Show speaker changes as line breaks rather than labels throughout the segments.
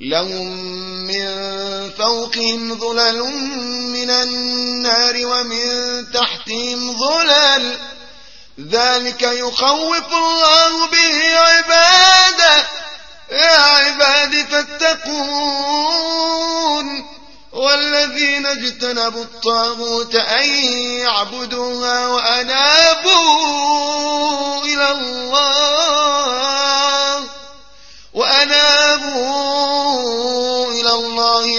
لهم من فوقهم ظلل من النار ومن تحتهم ظلل. ذلك يخوف الله به عباده. يا عباد فاتقون. والذين اجتنبوا الطاغوت أن يعبدوها وأنابوا إلى الله. وأنابوا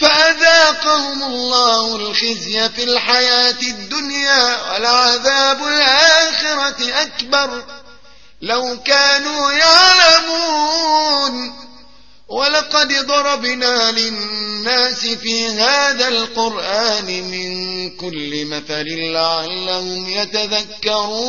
فأذاقهم الله الخزي في الحياة الدنيا ولعذاب الآخرة أكبر. لو كانوا يعلمون ولقد ضربنا للناس في هذا القرآن من كل مثل لعلهم يتذكرون.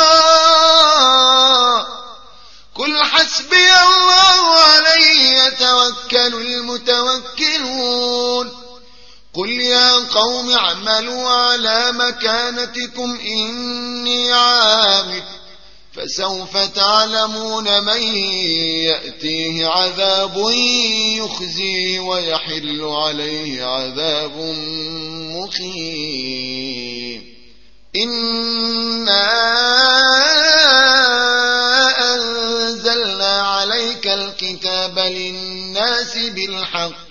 يا قوم اعملوا على مكانتكم إني عامل فسوف تعلمون من يأتيه عذاب يخزيه ويحل عليه عذاب مخيم إنا أنزلنا عليك الكتاب للناس بالحق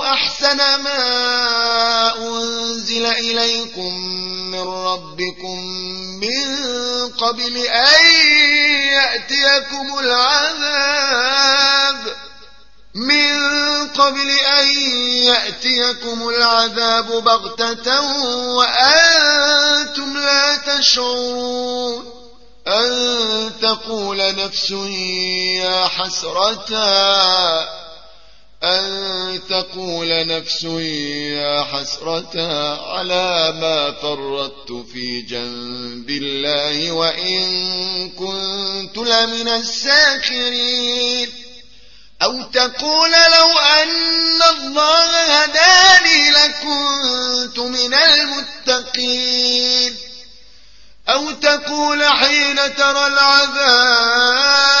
أحسن ما أنزل إليكم من ربكم من قبل أن يأتيكم العذاب من قبل أن يأتيكم العذاب بغتة وأنتم لا تشعرون أن تقول نفس يا حسرتا أن تقول نفس يا حسرة على ما فرطت في جنب الله وإن كنت لمن الساكرين. أو تقول لو أن الله هداني لكنت من المتقين. أو تقول حين ترى العذاب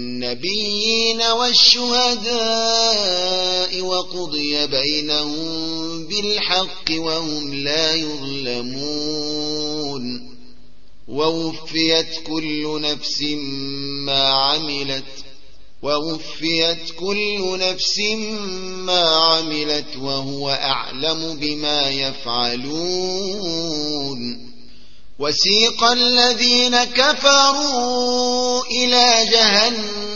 بالنبيين والشهداء وقضي بينهم بالحق وهم لا يظلمون. ووفيت كل نفس ما عملت ووفيت كل نفس ما عملت وهو أعلم بما يفعلون. وسيق الذين كفروا إلى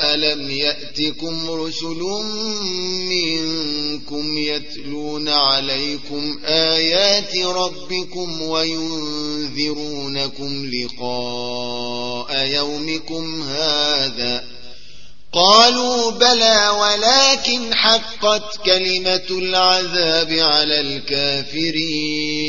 ألم يأتكم رسل منكم يتلون عليكم آيات ربكم وينذرونكم لقاء يومكم هذا قالوا بلى ولكن حقت كلمة العذاب على الكافرين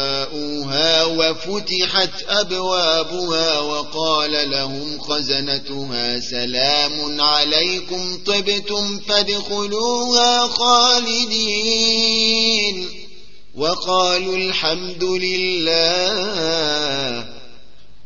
وفتحت أبوابها وقال لهم خزنتها سلام عليكم طبتم فادخلوها خالدين وقالوا الحمد لله